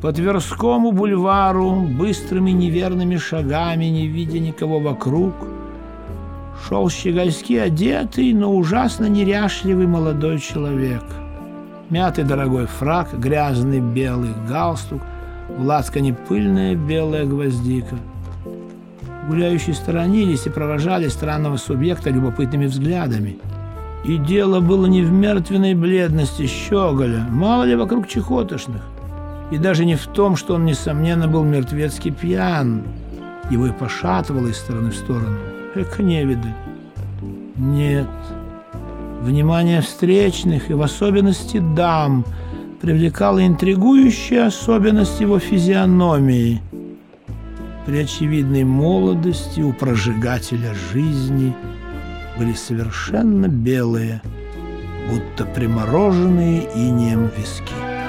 По Тверскому бульвару быстрыми неверными шагами, не видя никого вокруг, шел щегольски одетый, но ужасно неряшливый молодой человек. Мятый дорогой фрак, грязный белый галстук, в лацкане пыльная белая гвоздика. Гуляющие сторонились и провожали странного субъекта любопытными взглядами. И дело было не в мертвенной бледности щеголя, мало ли вокруг чехотошных – и даже не в том, что он, несомненно, был мертвецки пьян. Его и пошатывало из стороны в сторону. Эка невидаль. Нет. Внимание встречных и в особенности дам привлекала интригующая особенность его физиономии. При очевидной молодости у прожигателя жизни были совершенно белые, будто примороженные инеем виски.